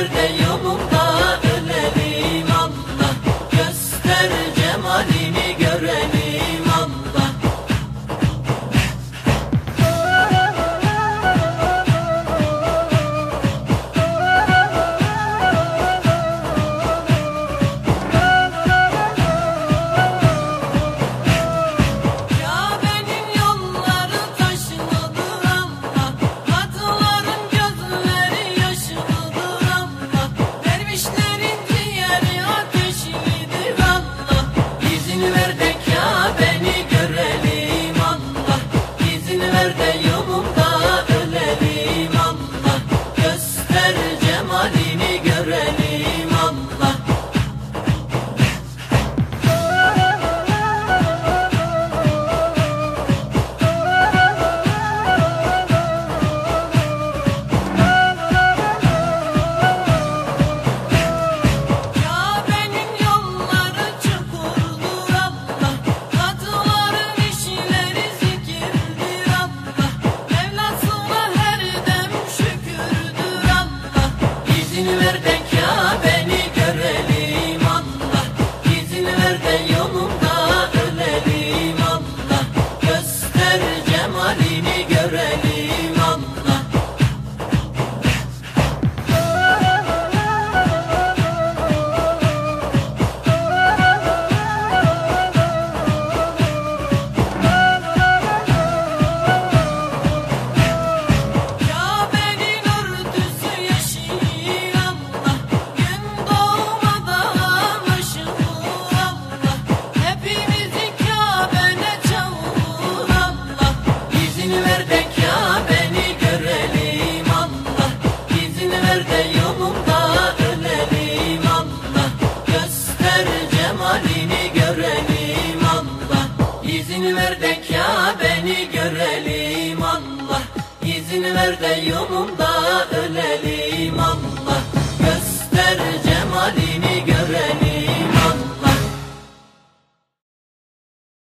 nerede yok Seni ver denk İzin ver de Kabe'ni görelim Allah. İzin ver de yolunda ölelim Allah.